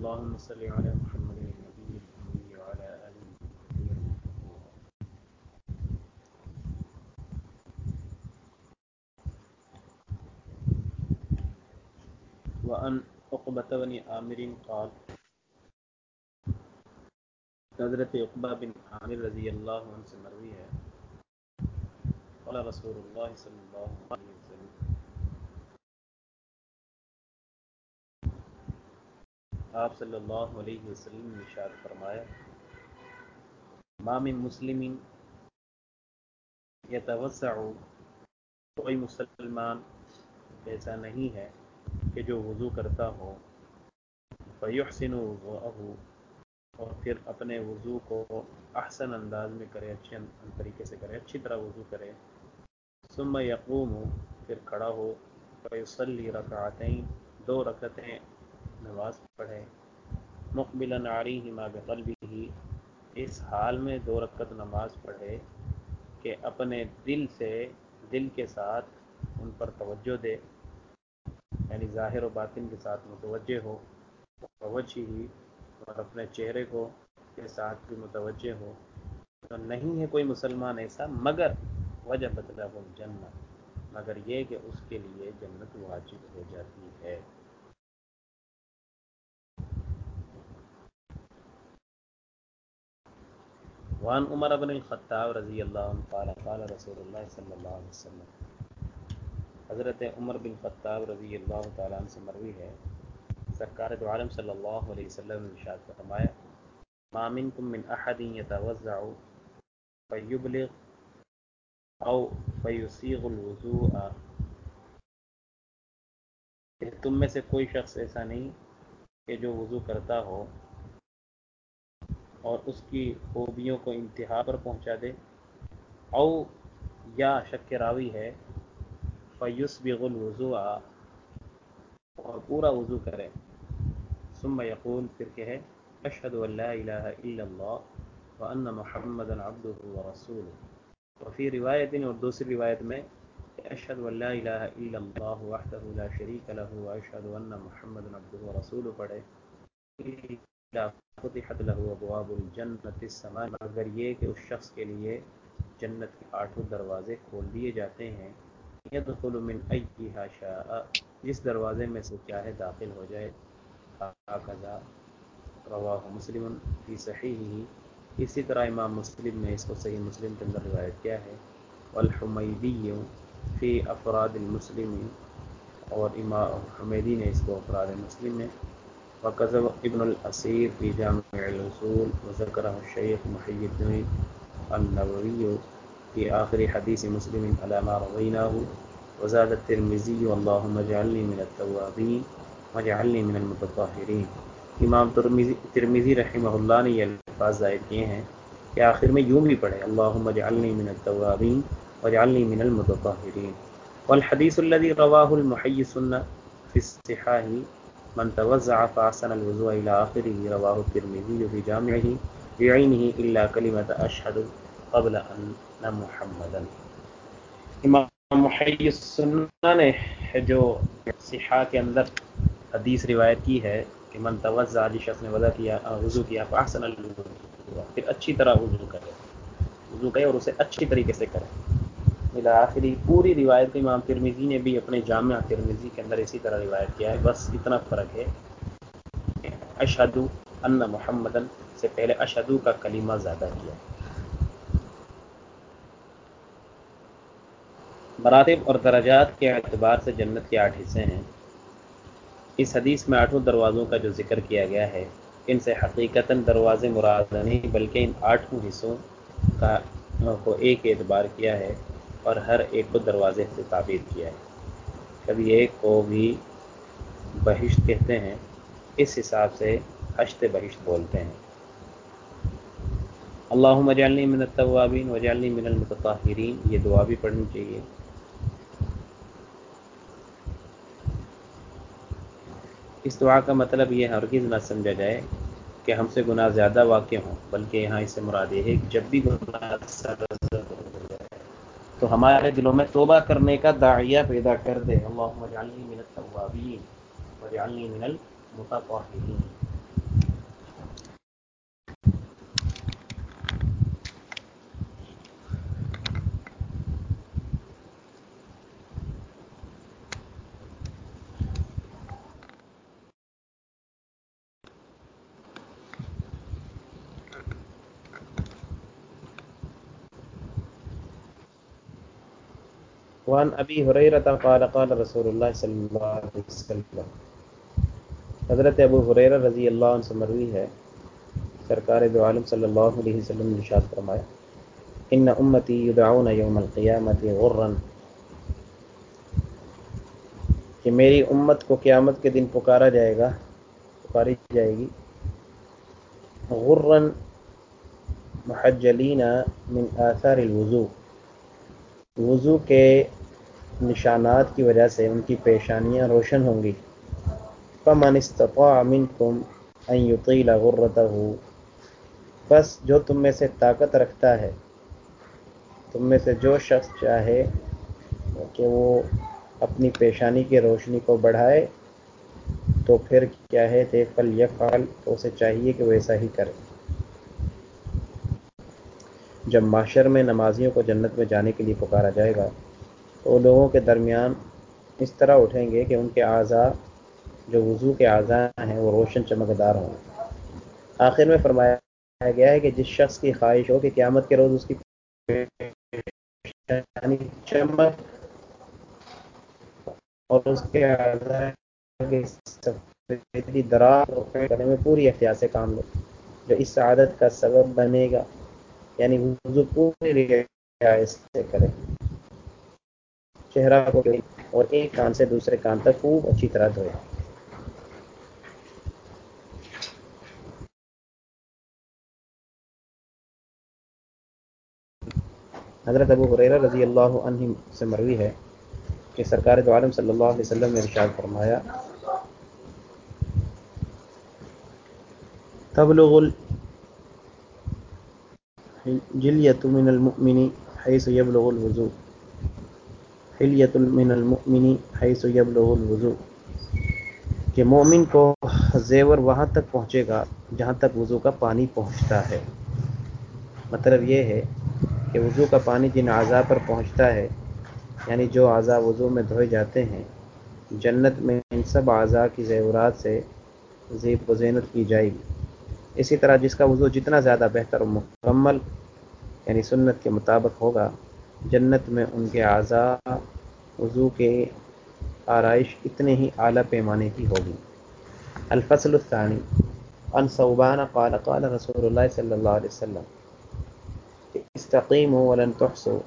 اللهم صل على محمد النبي الأمي وعلى آله وأن عقبة بن عامر قال حضرت عقبہ بن عامر رضی اللہ عنہ سے مروی ہے قال رسول اللہ صلی اللہ علیہ وسلم آپ صلی اللہ علیہ وسلم نے اشارت فرمایا مام مسلم یتوسع، کوئی مسلمان ایسا نہیں ہے کہ جو وضو کرتا ہو، فیحسن وضوءه اور پھر اپنے وضو کو احسن انداز میں کرے، اچھے طریقے سے کرے، اچھی طرح وضو کرے۔ ثم یقوم، پھر کھڑا ہو، فیصلی رکعتیں دو رکعتیں نماز پڑھے مقبلا علیہما بقلبہ، اس حال میں دو رکعت نماز پڑھے کہ اپنے دل سے، دل کے ساتھ ان پر توجہ دے یعنی ظاہر و باطن کے ساتھ متوجہ ہو، توجہ ہی، اور اپنے چہرے کو کے ساتھ بھی متوجہ ہو۔ تو نہیں ہے کوئی مسلمان ایسا، مگر وجہ بدلا وہ جنت مگر یہ کہ اس کے لیے جنت واجب ہو جاتی ہے۔ وان عمر بن الخطاب رضی اللہ عنہ قال قال رسول اللہ صلی اللہ علیہ وسلم. حضرت عمر بن خطاب رضی اللہ تعالیٰ عنہ سے مروی ہے۔ سرکار دو عالم صلی اللہ علیہ وسلم نے ارشاد فرمایا، ما منکم من احد يتوزع فيبلغ او فيسيغ الوضوء. کہ تم میں سے کوئی شخص ایسا نہیں کہ جو وضو کرتا ہو اور اس کی خوبیوں کو انتہا پر پہنچا دے۔ او یا شک راوی ہے فیوس بغ الوضو اور پورا وضو کرے۔ ثم یقول، پھر کہ اشہد اللہ الہ الا اللہ وان محمد عبده ورسوله وفي روایت اور دوسری روایت میں، اشہد اللہ الہ الا اللہ وحدہ لا شریک له واشہد ان محمد عبده ورسوله پڑھے۔ فتحت له ابواب الجنت مگر یہ کہ اس شخص کے لیے جنت کے آٹھوں دروازے کھول دیے جاتے ہیں۔ یدخل من شاء، جس دروازے میں سے چاہے داخل ہو جائے۔ رواہ مسلم فی صحیح اسی طرح امام مسلم نے اس کو صحیح مسلم کے اندر روایت کیا ہے۔ والحمیدی فی افراد المسلم اور امام حمیدی نے اس کو افراد مسلم میں وقذب ابن الاسیر فی جامع الرسول وذکرہ الشیخ محی الدین النووی فی آخر حدیث مسلم علامہ رویناہ وزاد الترمزی اللہم اجعلنی من التوابین وجعلنی من المتطہرین امام ترمیزی رحمہ اللہ نے یہ الفاظ ظاہر کیے ہیں کہ آخر میں یوں بھی پڑھے، اللہم اجعلنی من التوابین وجعلنی من المتطہرین. والحدیث الذي رواه المحی سنہ فی الصحاح من توزع فاحسن الوضوء الى آخره، رواه الترمذي في جامعه. بعينه الا كلمة اشهد قبل ان محمدا. امام محی سنہ نے جو صحاح کے اندر حدیث روایت کی ہے کہ من توزع جس شخص نے وضع کیا وضو کیا فاحسن الوضوء، پھر اچھی طرح وضو کرے۔ وضو کرے اور اسے اچھی طریقے سے کرے۔ آخری پوری روایت امام ترمیزی نے بھی اپنے جامعہ ترمیزی کے اندر اسی طرح روایت کیا ہے۔ بس اتنا فرق ہے۔ اشہدو ان محمدن سے پہلے اشہدو کا کلمہ زیادہ کیا۔ مراتب اور درجات کے اعتبار سے جنت کے آٹھ حصے ہیں۔ اس حدیث میں آٹھوں دروازوں کا جو ذکر کیا گیا ہے، ان سے حقیقتا دروازے مراد نہیں، بلکہ ان آٹھوں حصوں کا کو ایک اعتبار کیا ہے۔ اور ہر ایک کو دروازے سے تعبیر کیا ہے۔ کبھی ایک کو بھی بہشت کہتے ہیں، اس حساب سے حشت بہشت بولتے ہیں۔ اللہ مجالنی من التوابین وجالنی من المتطہرین۔ یہ دعا بھی پڑھنی چاہیے۔ اس دعا کا مطلب یہ ہرگز نہ سمجھا جائے کہ ہم سے گناہ زیادہ واقع ہوں، بلکہ یہاں اس سے مراد یہ ہے کہ جب بھی گناہ تو ہمارے دلوں میں توبہ کرنے کا داعیہ پیدا کر دے۔ اللہ من التوابین وجعلنی من المتطہرین۔ وان ابی حریرہ قال قال رسول اللہ صلی اللہ علیہ وسلم۔ حضرت ابو حریرہ رضی اللہ عنہ سے مروی ہے۔ سرکار دو عالم صلی اللہ علیہ وسلم نے ارشاد فرمایا، ان امتی یدعون یوم القیامت غرا کہ میری امت کو قیامت کے دن پکارا جائے گا، پکاری جائے گی۔ غرن محجلین من آثار الوضو وضو کے نشانات کی وجہ سے ان کی پیشانیاں روشن ہوں گی۔ فمن استطاع منکم ان یطیل غرته۔ بس جو تم میں سے طاقت رکھتا ہے، تم میں سے جو شخص چاہے کہ وہ اپنی پیشانی کی روشنی کو بڑھائے، تو پھر کیا ہے تے فل یفعل تو اسے چاہیے کہ وہ ایسا ہی کرے۔ جب معاشر میں نمازیوں کو جنت میں جانے کے لیے پکارا جائے گا تو لوگوں کے درمیان اس طرح اٹھیں گے کہ ان کے اعضاء جو وضو کے اعضاء ہیں وہ روشن چمکدار ہوں۔ آخر میں فرمایا گیا ہے کہ جس شخص کی خواہش ہو کہ قیامت کے روز اس کی چمک اور اس کے درار کرنے میں پوری احتیاط سے کام لے، جو اس عادت کا سبب بنے گا یعنی وضو پوری سے کرے۔ چہرہ کو اور ایک کان سے دوسرے کان تک خوب اچھی طرح دھوئے۔ حضرت ابو حریرہ رضی اللہ عنہ سے مروی ہے کہ سرکار دو عالم صلی اللہ علیہ وسلم نے ارشاد فرمایا، تبلغ الجلیت من المؤمن حيث يبلغ الوضوء۔ حلیت من المؤمن حيث يبلغ الوضوء۔ کہ مومن کو زیور وہاں تک پہنچے گا جہاں تک وضو کا پانی پہنچتا ہے۔ مطلب یہ ہے کہ وضو کا پانی جن اعضاء پر پہنچتا ہے یعنی جو اعضاء وضو میں دھوئے جاتے ہیں، جنت میں ان سب اعضاء کی زیورات سے زیب و زینت کی جائے گی۔ اسی طرح جس کا وضو جتنا زیادہ بہتر و مکمل یعنی سنت کے مطابق ہوگا جنت میں ان کے اعضاء، وضو کے آرائش اتنے ہی اعلیٰ پیمانے کی ہوگی۔ الفصل الثانی، ان صوبان قال قال رسول اللہ صلی اللہ علیہ وسلم استقیم ولن تحسو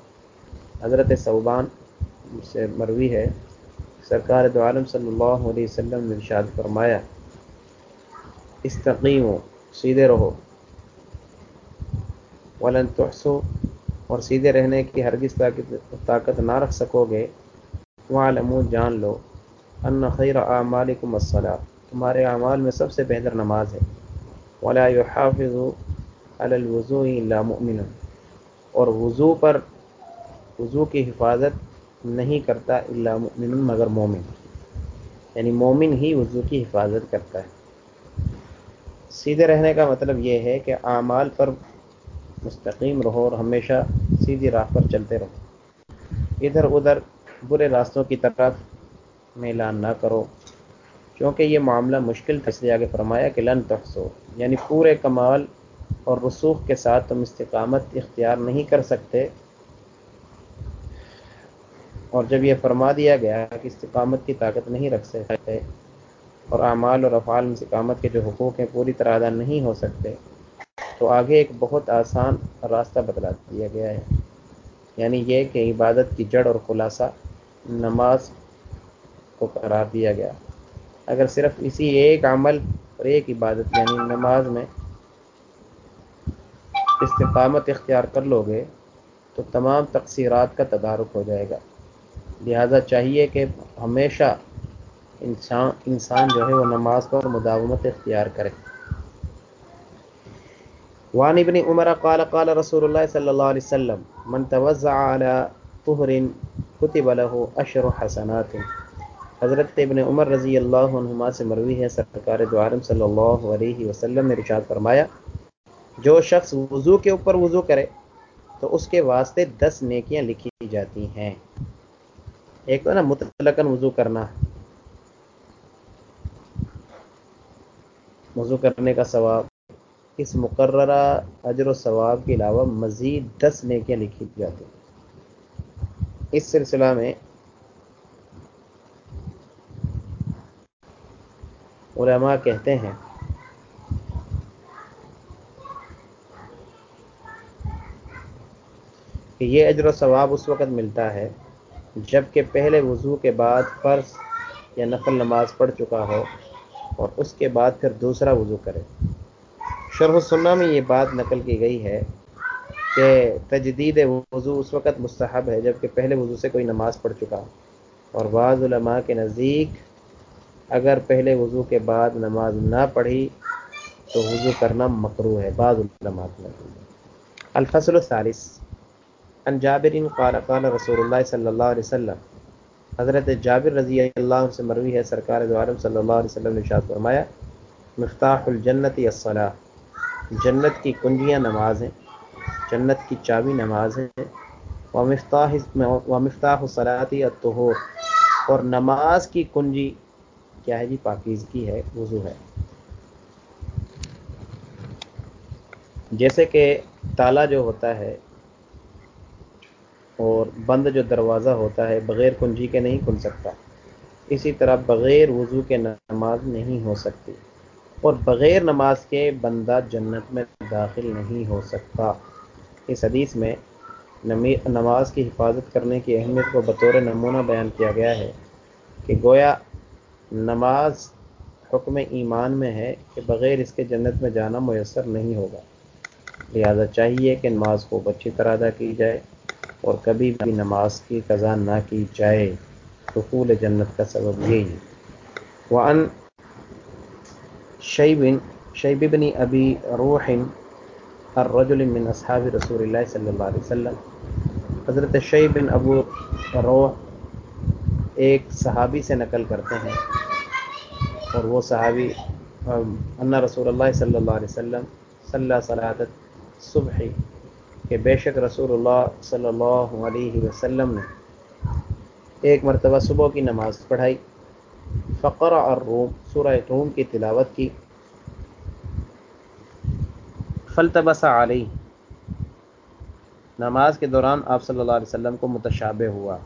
حضرت صوبان سے مروی ہے، سرکار دو عالم صلی اللہ علیہ وسلم نے ارشاد فرمایا استقیم سیدھے رہو۔ ولن تحسو اور سیدھے رہنے کی ہرگز طاقت نہ رکھ سکو گے۔ وعلمو جان لو۔ ان خیر اعمالکم الصلاۃ تمہارے اعمال میں سب سے بہتر نماز ہے۔ ولا يحافظ على الا مؤمن۔ اور وضو پر وضو کی حفاظت نہیں کرتا الا مؤمن، مگر مومن۔ یعنی مومن ہی وضو کی حفاظت کرتا ہے۔ سیدھے رہنے کا مطلب یہ ہے کہ اعمال پر مستقیم رہو اور ہمیشہ سیدھی راہ پر چلتے رہو۔ ادھر ادھر برے راستوں کی طرف اعلان نہ کرو، کیونکہ یہ معاملہ مشکل تھا اس لیے آگے فرمایا کہ لن تخصو یعنی پورے کمال اور رسوخ کے ساتھ تم استقامت اختیار نہیں کر سکتے۔ اور جب یہ فرما دیا گیا کہ استقامت کی طاقت نہیں رکھ سکتے اور اعمال اور افعال استقامت کے جو حقوق ہیں پوری طرح ادا نہیں ہو سکتے تو آگے ایک بہت آسان راستہ بدلا دیا گیا ہے۔ یعنی یہ کہ عبادت کی جڑ اور خلاصہ نماز کو قرار دیا گیا۔ اگر صرف اسی ایک عمل اور ایک عبادت یعنی نماز میں استقامت اختیار کر لو گے، تو تمام تقصیرات کا تدارک ہو جائے گا۔ لہذا چاہیے کہ ہمیشہ انسان انسان جو ہے وہ نماز پر مداومت اختیار کرے۔ وعن ابن عمر قال قال رسول الله صلى الله عليه وسلم، من توزع على طهر كتب له اشر حسنات. حضرت ابن عمر رضی اللہ عنہما سے مروی ہے، سرکار دو عالم صلی اللہ علیہ وسلم نے ارشاد فرمایا، جو شخص وضو کے اوپر وضو کرے، تو اس کے واسطے دس نیکیاں لکھی جاتی ہیں۔ ایک تو نا متلقن وضو کرنا۔ وضو کرنے کا ثواب اس مقررہ اجر و ثواب کے علاوہ مزید دس نیکیاں لکھی جاتی ہیں۔ اس سلسلہ میں علماء کہتے ہیں کہ یہ اجر و ثواب اس وقت ملتا ہے جبکہ پہلے وضو کے بعد فرض یا نفل نماز پڑھ چکا ہو اور اس کے بعد پھر دوسرا وضو کرے۔ شرح السنہ میں یہ بات نقل کی گئی ہے کہ تجدید وضو اس وقت مستحب ہے جبکہ پہلے وضو سے کوئی نماز پڑھ چکا۔ اور بعض علماء کے نزدیک اگر پہلے وضو کے بعد نماز نہ پڑھی تو وضو کرنا مکرو ہے، بعض علماء کے نزدیک۔ الفصل الثالث۔ ان جابر قال قال رسول اللہ صلی اللہ علیہ وسلم۔ حضرت جابر رضی اللہ عنہ سے مروی ہے، سرکار دو عالم صلی اللہ علیہ وسلم نے ارشاد فرمایا، مفتاح الجنت الصلاح جنت کی کنجیاں نماز ہیں، جنت کی چابی نماز ہے ومفتاح ومفتاح الصلاۃ الطہور۔ اور نماز کی کنجی کیا ہے جی؟ پاکیزگی ہے، وضو ہے۔ جیسے کہ تالا جو ہوتا ہے اور بند جو دروازہ ہوتا ہے، بغیر کنجی کے نہیں کھل سکتا۔ اسی طرح بغیر وضو کے نماز نہیں ہو سکتی۔ اور بغیر نماز کے بندہ جنت میں داخل نہیں ہو سکتا۔ اس حدیث میں نماز کی حفاظت کرنے کی اہمیت کو بطور نمونہ بیان کیا گیا ہے کہ گویا نماز حکم ایمان میں ہے کہ بغیر اس کے جنت میں جانا میسر نہیں ہوگا۔ لہذا چاہیے کہ نماز کو اچھی طرح ادا کی جائے اور کبھی بھی نماز کی قضا نہ کی جائے۔ رقول جنت کا سبب یہی۔ وعن شیب شیب بن ابی روح الرجل من اصحاب رسول اللہ صلی اللہ علیہ وسلم. حضرت شیب بن ابو روح ایک صحابی سے نقل کرتے ہیں اور وہ صحابی انّا رسول اللہ صلی اللہ علیہ وسلم صلی اللہ صلاحت صبح کہ بے شک رسول اللہ صلی اللہ علیہ وسلم نے ایک مرتبہ صبح کی نماز پڑھائی۔ فقر اور روم سورہ روم کی تلاوت کی۔ فلتبس علی نماز کے دوران آپ صلی اللہ علیہ وسلم کو متشابہ ہوا۔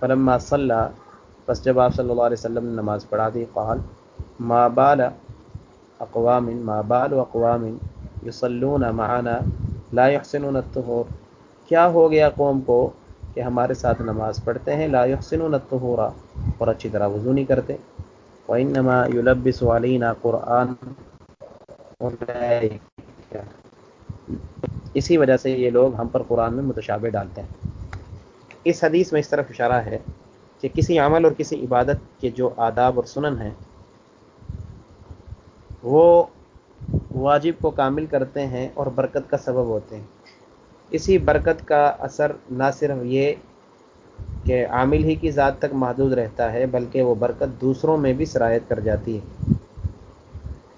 فلما صلی بس جب آپ صلی اللہ علیہ وسلم نے نماز پڑھا دی، قال ما بال اقوام، ما بال اقوام یصلون معنا لا يحسنون الطهور کیا ہو گیا قوم کو؟ کہ ہمارے ساتھ نماز پڑھتے ہیں، لا يحسنون الطهور اور اچھی طرح وضو نہیں کرتے۔ وانما يلبس علينا قران اسی وجہ سے یہ لوگ ہم پر قرآن میں متشابہ ڈالتے ہیں۔ اس حدیث میں اس طرف اشارہ ہے کہ کسی عمل اور کسی عبادت کے جو آداب اور سنن ہیں، وہ واجب کو کامل کرتے ہیں اور برکت کا سبب ہوتے ہیں۔ اسی برکت کا اثر نہ صرف یہ کہ عامل ہی کی ذات تک محدود رہتا ہے، بلکہ وہ برکت دوسروں میں بھی شرائط کر جاتی ہے۔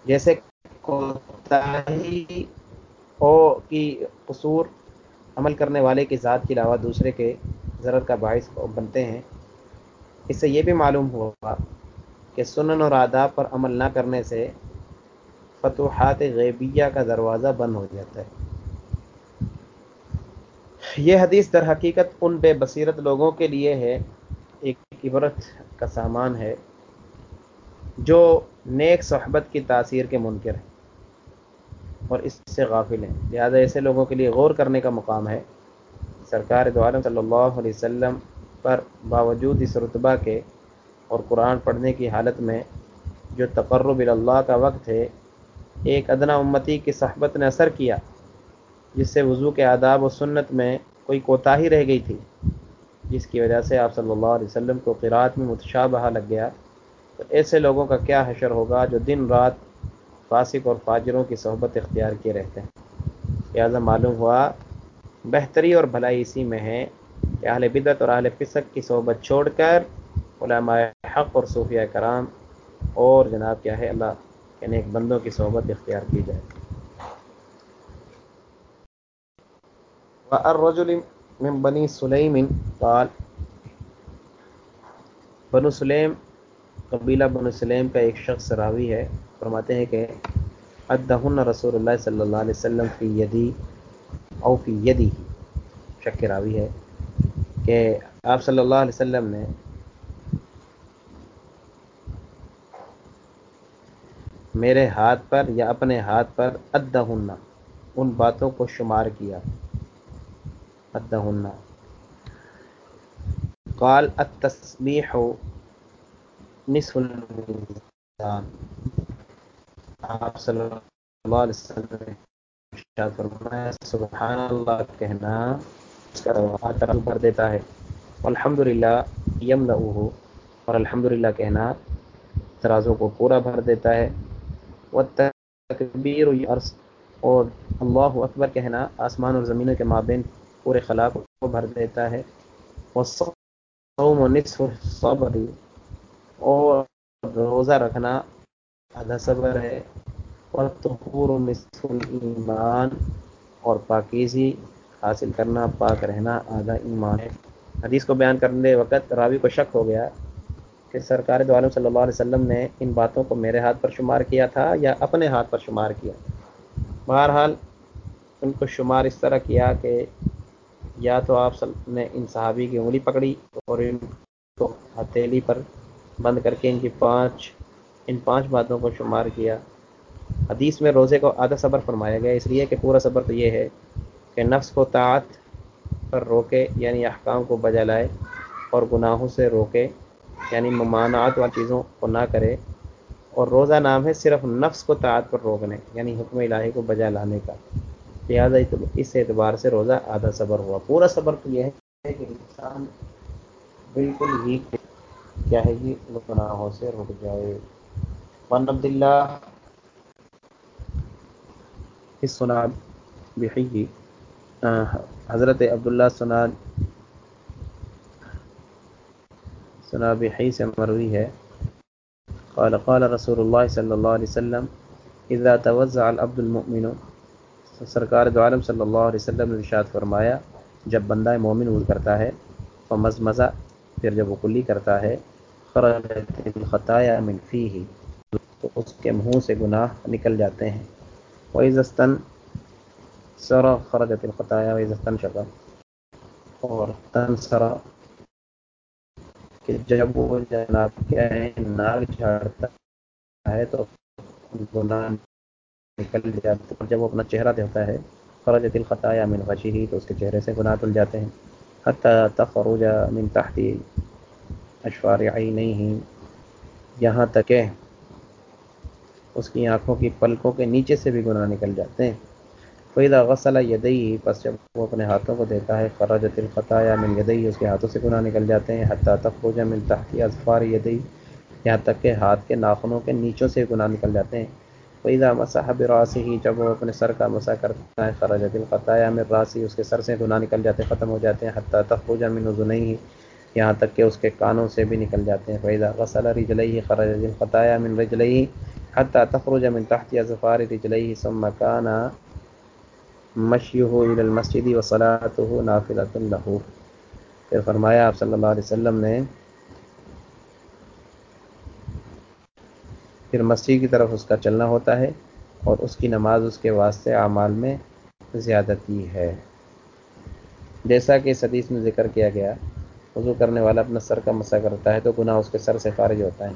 جیسے کی قصور عمل کرنے والے کی ذات کے علاوہ دوسرے کے ضرر کا باعث بنتے ہیں۔ اس سے یہ بھی معلوم ہوا کہ سنن اور آداب پر عمل نہ کرنے سے فتوحات غیبیہ کا دروازہ بند ہو جاتا ہے۔ یہ حدیث در حقیقت ان بے بصیرت لوگوں کے لیے ہے، ایک عبرت کا سامان ہے جو نیک صحبت کی تاثیر کے منکر ہیں اور اس سے غافل ہیں۔ لہٰذا ایسے لوگوں کے لیے غور کرنے کا مقام ہے۔ سرکار دو عالم صلی اللہ علیہ وسلم پر باوجود اس رتبہ کے اور قرآن پڑھنے کی حالت میں جو تقرب اللہ کا وقت ہے، ایک ادنا امتی کی صحبت نے اثر کیا۔ جس سے وضو کے آداب و سنت میں کوئی کوتاہی رہ گئی تھی۔ جس کی وجہ سے آپ صلی اللہ علیہ وسلم کو قرآت میں متشابہ لگ گیا۔ تو ایسے لوگوں کا کیا حشر ہوگا جو دن رات فاسق اور فاجروں کی صحبت اختیار کیے رہتے ہیں؟ لہٰذا معلوم ہوا۔ بہتری اور بھلائی اسی میں ہے کہ اہل بدت اور اہل فصق کی صحبت چھوڑ کر علماء حق اور صوفیہ کرام اور جناب کیا ہے اللہ یعنی ایک بندوں کی صحبت اختیار کی جائے۔ الرجل من بنی سلیم قال، بنو سلیم قبیلہ بنو سلیم کا ایک شخص راوی ہے، فرماتے ہیں کہ ادہن رسول اللہ صلی اللہ علیہ وسلم فی یدی او فی یدی، شک راوی ہے، کہ آپ صلی اللہ علیہ وسلم نے میرے ہاتھ پر یا اپنے ہاتھ پر ادہن ان باتوں کو شمار کیا۔ ادہن قال التسبیح نصف الانسان آپ صلی اللہ علیہ وسلم ارشاد فرمایا، سبحان اللہ، کہنا اس کا ترجم بھر دیتا ہے۔ الحمد للہ یم اور الحمد للہ کہنا ترازوں کو پورا بھر دیتا ہے۔ تکبیر عرض اور اللہ اکبر، کہنا آسمان اور زمینوں کے مابین پورے خلا کو بھر دیتا ہے۔ اور روزہ رکھنا آدھا صبر ہے۔ ایمان اور پاکیزی حاصل کرنا، پاک رہنا آدھا ایمان ہے۔ حدیث کو بیان کرنے وقت راوی کو شک ہو گیا کہ سرکار دو عالم صلی اللہ علیہ وسلم نے ان باتوں کو میرے ہاتھ پر شمار کیا تھا یا اپنے ہاتھ پر شمار کیا۔ بہرحال ان کو شمار اس طرح کیا کہ یا تو آپ نے ان صحابی کی انگلی پکڑی اور ان کو ہتھیلی پر بند کر کے ان کی پانچ، ان پانچ باتوں کو شمار کیا۔ حدیث میں روزے کو آدھا صبر فرمایا گیا، اس لیے کہ پورا صبر تو یہ ہے کہ نفس کو طاعت پر روکے یعنی احکام کو بجا لائے اور گناہوں سے روکے یعنی ممانعات والی چیزوں کو نہ کرے۔ اور روزہ نام ہے صرف نفس کو تعت پر روکنے یعنی حکم الہی کو بجا لانے کا۔ لہٰذا اس اعتبار سے روزہ آدھا صبر ہوا۔ پورا صبر تو یہ ہے کہ انسان بالکل ہی کیا ہے جی، کہ گناہوں سے رک جائے۔ ون عبد اللہ سناد بحی جی، حضرت عبداللہ سناد سنابحی سے مروی ہے۔ قال قال رسول اللہ صلی اللہ علیہ وسلم اذا توزع العبد المؤمن سرکار دو عالم صلی اللہ علیہ وسلم نے ارشاد فرمایا، جب بندہ مومن ول کرتا ہے فمز مزہ پھر جب وہ کلی کرتا ہے، خرجت الخطایا من فیہ تو اس کے منہ سے گناہ نکل جاتے ہیں۔ وَإِذَسْتَنْ سَرَ خرجت الخطایا وَإِذَسْتَنْ شَقَ اور تنسرہ کہ جب وہ جناب کیا ہے ناگ جھاڑتا ہے، تو گناہ نکل جاتا جب وہ اپنا چہرہ دیتا ہے فرج دل خطایا من غشی ہی تو اس کے چہرے سے گناہ تل جاتے ہیں۔ حتی تخرج من تحتی اشفار عینیہ یہاں تک کہ اس کی آنکھوں کی پلکوں کے نیچے سے بھی گناہ نکل جاتے ہیں۔ فیدا غسل یدئی پس جب وہ اپنے ہاتھوں کو دیتا ہے خراجت الخطا یا من یدئی اس کے ہاتھوں سے گناہ نکل جاتے ہیں۔ حتیٰ تک ہو جائے من تحتی اظفار یدئی یہاں تک کہ ہاتھ کے ناخنوں کے نیچوں سے گناہ نکل جاتے ہیں۔ فیدا مصحب راسی ہی جب وہ اپنے سر کا مسا کرتا ہے خراجت الخطا یا من راسی اس کے سر سے گناہ نکل جاتے، ختم ہو جاتے ہیں، حتیٰ تک ہو جائے من نہیں یہاں تک کہ اس کے کانوں سے بھی نکل جاتے ہیں۔ فیدا غسل رجلئی خراجت الخطا یا من رجلئی حتیٰ تخرج من تحت اظفار رجلئی ثم کانا مشیہ الى المسجد وصلاته نافلۃ له۔ پھر فرمایا آپ صلی اللہ علیہ وسلم نے پھر مسجد کی طرف اس کا چلنا ہوتا ہے اور اس کی نماز اس کے واسطے اعمال میں زیادتی ہے۔ جیسا کہ اس حدیث میں ذکر کیا گیا، وضو کرنے والا اپنا سر کا مسا کرتا ہے تو گناہ اس کے سر سے خارج ہوتا ہے۔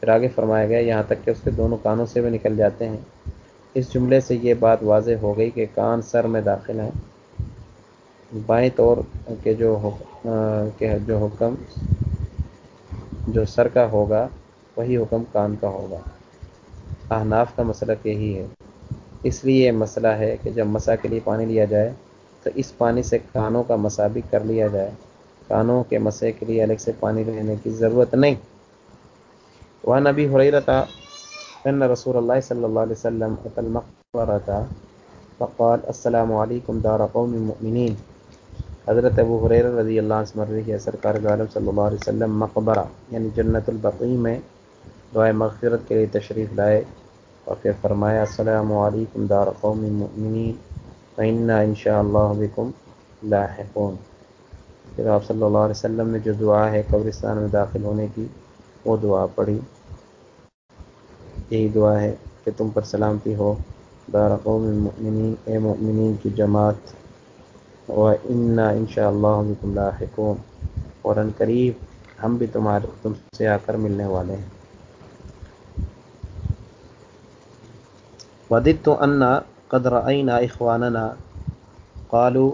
پھر آگے فرمایا گیا، یہاں تک کہ اس کے دونوں کانوں سے بھی نکل جاتے ہیں۔ اس جملے سے یہ بات واضح ہو گئی کہ کان سر میں داخل ہیں۔ بائیں طور کے جو جو حکم، جو سر کا ہوگا وہی حکم کان کا ہوگا۔ احناف کا مسئلہ یہی ہے۔ اس لیے یہ مسئلہ ہے کہ جب مسا کے لیے پانی لیا جائے، تو اس پانی سے کانوں کا مسا بھی کر لیا جائے۔ کانوں کے مسئلے کے لیے الگ سے پانی لینے کی ضرورت نہیں۔ وہ نبی ہو رہی رہتا ان رسول اللہ صلی اللہ علیہ وسلم رہتا فقال، السلام علیکم دار قوم المؤمنین حضرت ابو حریر رضی اللہ عنہ مروی ہے، سرکار عالم صلی اللہ علیہ وسلم مقبرہ یعنی جنت البقیع میں دعائے مغفرت کے لیے تشریف لائے اور پھر فرمایا، السلام علیکم دار قوم المؤمنین فإنا ان شاء اللہ بكم لاحقون۔ پھر آپ صلی اللہ علیہ وسلم نے جو دعا ہے قبرستان میں داخل ہونے کی، وہ دعا پڑھی۔ یہی دعا ہے کہ تم پر سلامتی ہو۔ دار قوم المؤمنین اے مؤمنین کی جماعت، و انا ان شاء اللہ اللہ اور ان قریب ہم بھی تمہارے، تم سے آ کر ملنے والے ہیں۔ ودت تو انا قدر عین اخواننا قالو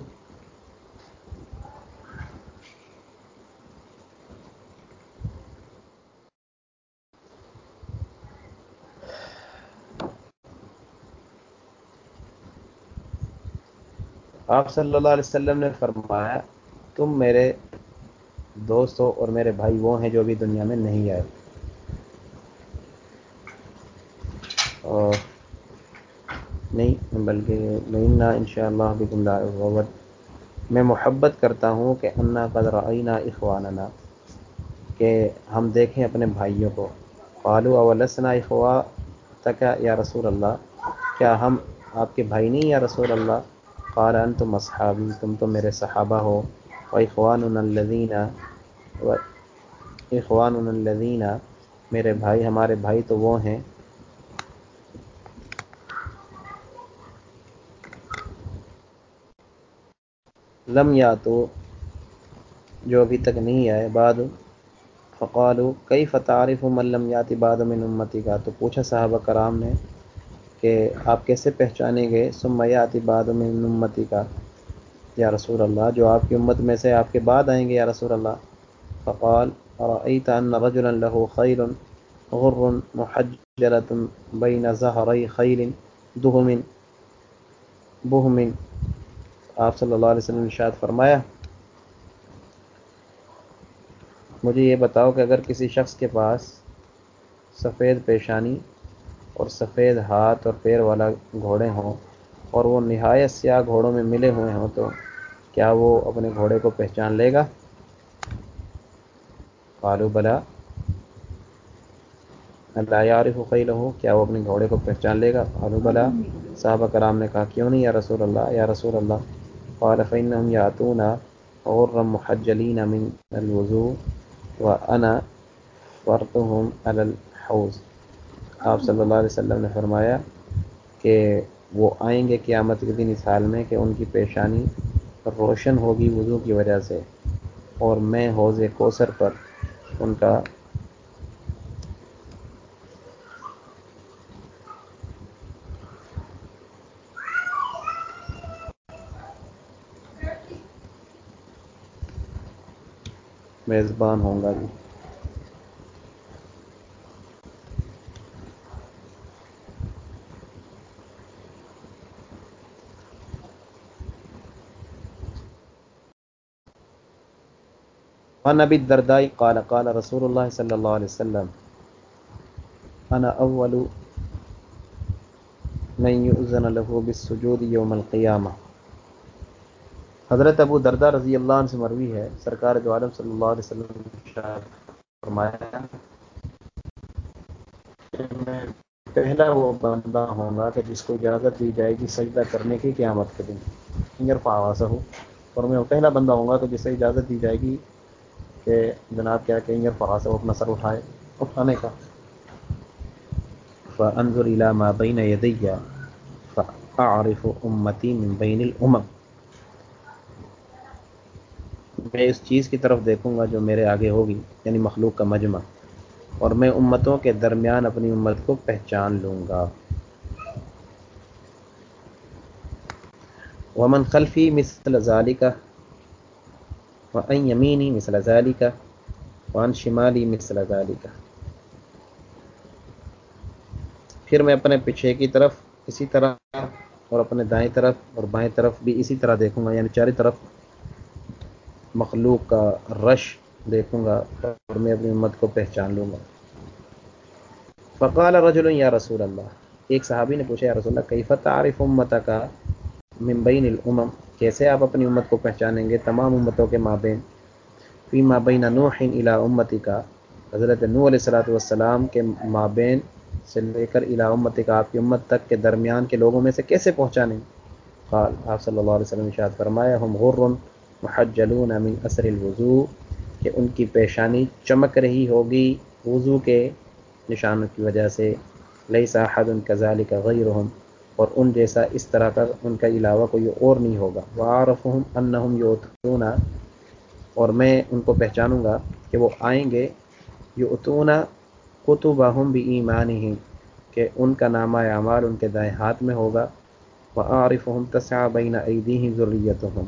آپ صلی اللہ علیہ وسلم نے فرمایا، تم میرے دوست ہو اور میرے بھائی وہ ہیں جو ابھی دنیا میں نہیں آئے۔ اور نہیں، بلکہ میں ان شاء اللہ حب میں محبت کرتا ہوں کہ انا قدر عینہ اخواننا، کہ ہم دیکھیں اپنے بھائیوں کو۔ قالو اولسنا اخوا تک یا رسول اللہ؟ کیا ہم آپ کے بھائی نہیں یا رسول اللہ؟ قارن تم اصحابی، تم تو میرے صحابہ ہو۔ و اخوان الدینہ و اخوان الدینہ میرے بھائی، ہمارے بھائی تو وہ ہیں۔ لم یا تو جو ابھی تک نہیں آئے، بعد فقال کئی فتعارف ملم یاتی بعد میں نمتی کا؟ تو پوچھا صاحبہ کرام نے کہ آپ کیسے پہچانیں گے سمیاتی بعد میں نمتی کا؟ یا رسول اللہ، جو آپ کی امت میں سے آپ کے بعد آئیں گے، یا رسول اللہ؟ فقال رأيت أن رجلا له خيل غر محجلة بين زهري خيل دهم بهم آپ صلی اللہ علیہ وسلم اشاد فرمایا، مجھے یہ بتاؤ کہ اگر کسی شخص کے پاس سفید پیشانی اور سفید ہاتھ اور پیر والا گھوڑے ہوں اور وہ نہایت سیاہ گھوڑوں میں ملے ہوئے ہوں، تو کیا وہ اپنے گھوڑے کو پہچان لے گا؟ قالو بلا۔ اللہ عارف ہو کیا وہ اپنے گھوڑے کو پہچان لے گا؟ قالو بلا۔ صحابہ کرام نے کہا، کیوں نہیں یا رسول اللہ؟ یا رسول اللہ قالفین یاتون اور محجلین من الوضو و انا فرتهم علی الحوض۔ آپ صلی اللہ علیہ وسلم نے فرمایا کہ وہ آئیں گے قیامت کے دن اس حال میں کہ ان کی پیشانی روشن ہوگی وضو کی وجہ سے اور میں حوض کوثر پر ان کا میزبان ہوں گا جی۔ عن ابي الدرداء قال قال رسول الله صلى الله عليه وسلم، انا اول من يؤذن له بالسجود يوم القيامه حضرت ابو دردہ رضی اللہ عنہ سے مروی ہے، سرکار دو عالم صلی اللہ علیہ وسلم فرمایا میں پہلا وہ بندہ ہوں گا کہ جس کو اجازت دی جائے گی سجدہ کرنے کی قیامت کے دن۔ انگر پاواسا ہو۔ اور میں وہ پہلا بندہ ہوں گا کہ جسے اجازت دی جائے گی کہ جناب کیا کہ انگر پہا وہ اپنا سر اٹھائے، اٹھانے کا۔ فانظر الى ما بين يدي فاعرف امتي من بين الامم میں اس چیز کی طرف دیکھوں گا جو میرے آگے ہوگی یعنی مخلوق کا مجمع۔ اور میں امتوں کے درمیان اپنی امت کو پہچان لوں گا۔ ومن خلفی مثل ذالک وان یمینی مثل ذالک وان شمالی مثل ذالک پھر میں اپنے پیچھے کی طرف، اسی طرح، اور اپنے دائیں طرف اور بائیں طرف بھی اسی طرح دیکھوں گا یعنی چاری طرف۔ مخلوق کا رش دیکھوں گا اور میں اپنی امت کو پہچان لوں گا۔ فقال رجل یا رسول اللہ، ایک صحابی نے پوچھا، یا رسول اللہ کیفت عارف امت کا ممبین الامم؟ کیسے آپ اپنی امت کو پہچانیں گے؟ تمام امتوں کے مابین۔ فی مابین نوح الى امتی کا حضرت نو علیہ السلاۃ والسلام کے مابین سے لے کر الا امت کا آپ کی امت تک کے درمیان کے لوگوں میں سے کیسے پہنچانے قال، آپ صلی اللہ علیہ وسلم اشاد فرمایا، ہم غر محجلون من اثر الوضو کہ ان کی پیشانی چمک رہی ہوگی وضو کے نشانوں کی وجہ سے۔ لئی صاحد ان کزال کا غیر اور ان جیسا اس طرح کا ان کا علاوہ کوئی اور نہیں ہوگا۔ وہ عارف ہوں ان ہم اور میں ان کو پہچانوں گا کہ وہ آئیں گے۔ یہ اتون کتب ہم بھی ایمان ہی کہ ان کا نامہ اعمال ان کے دائیں ہاتھ میں ہوگا۔ وہ عارف ہم تصابین عیدی ہی ضروریت ہوں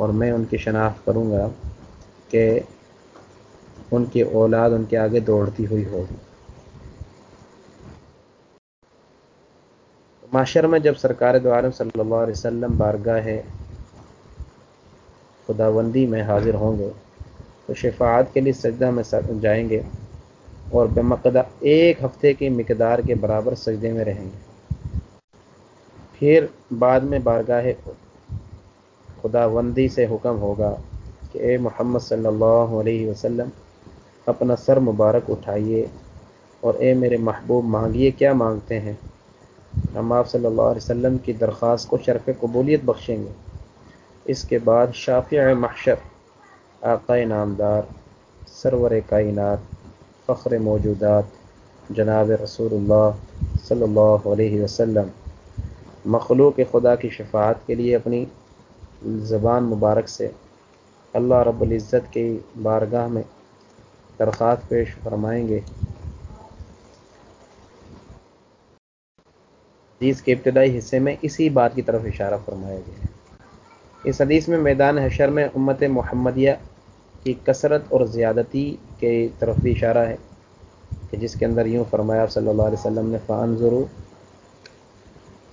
اور میں ان کی شناخت کروں گا کہ ان کی اولاد ان کے آگے دوڑتی ہوئی ہوگی۔ معاشر میں جب سرکار دوارم صلی اللہ علیہ وسلم بارگاہ خداوندی میں حاضر ہوں گے، تو شفاعت کے لیے سجدہ میں جائیں گے اور بے مقدہ ایک ہفتے کی مقدار کے برابر سجدے میں رہیں گے۔ پھر بعد میں بارگاہ خداوندی سے حکم ہوگا کہ اے محمد صلی اللہ علیہ وسلم، اپنا سر مبارک اٹھائیے اور اے میرے محبوب، مانگیے کیا مانگتے ہیں؟ ہم آپ صلی اللہ علیہ وسلم کی درخواست کو شرف قبولیت بخشیں گے۔ اس کے بعد شافع محشر، آقائے نامدار، سرور کائنات، فخر موجودات، جناب رسول اللہ صلی اللہ علیہ وسلم، مخلوق خدا کی شفاعت کے لیے اپنی زبان مبارک سے اللہ رب العزت کی بارگاہ میں درخواست پیش فرمائیں گے۔ حدیث کے ابتدائی حصے میں اسی بات کی طرف اشارہ فرمایا گیا ہے۔ اس حدیث میں میدان حشر میں امت محمدیہ کی کثرت اور زیادتی کے طرف بھی اشارہ ہے کہ جس کے اندر یوں فرمایا صلی اللہ علیہ وسلم نے فان ضرور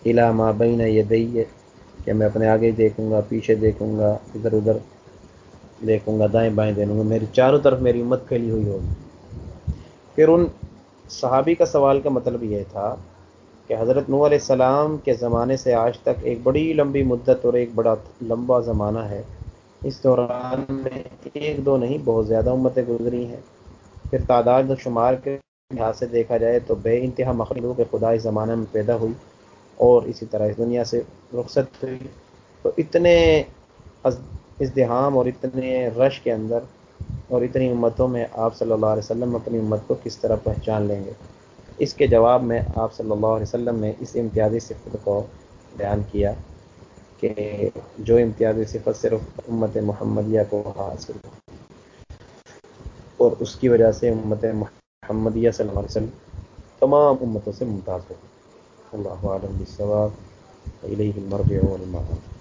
علامہ بین یہ کہ میں اپنے آگے دیکھوں گا، پیچھے دیکھوں گا، ادھر ادھر دیکھوں گا، دائیں بائیں دیکھوں گا، میری چاروں طرف میری امت پھیلی ہوئی ہوگی۔ پھر ان صحابی کا سوال کا مطلب یہ تھا کہ حضرت نو علیہ السلام کے زمانے سے آج تک ایک بڑی لمبی مدت اور ایک بڑا لمبا زمانہ ہے۔ اس دوران میں ایک دو نہیں، بہت زیادہ امتیں گزری ہیں۔ پھر تعداد و شمار کے لحاظ سے دیکھا جائے تو بے انتہا مخلوق خدا اس زمانے میں پیدا ہوئی۔ اور اسی طرح اس دنیا سے رخصت ہوئی۔ تو اتنے ازدحام اور اتنے رش کے اندر اور اتنی امتوں میں آپ صلی اللہ علیہ وسلم اپنی امت کو کس طرح پہچان لیں گے؟ اس کے جواب میں آپ صلی اللہ علیہ وسلم نے اس امتیازی صفت کو بیان کیا کہ جو امتیازی صفت صرف امت محمدیہ کو حاصل اور اس کی وجہ سے امت محمدیہ صلی اللہ علیہ وسلم تمام امتوں سے ممتاز الله أعلم بالصواب وإليه المرجع والمعاد.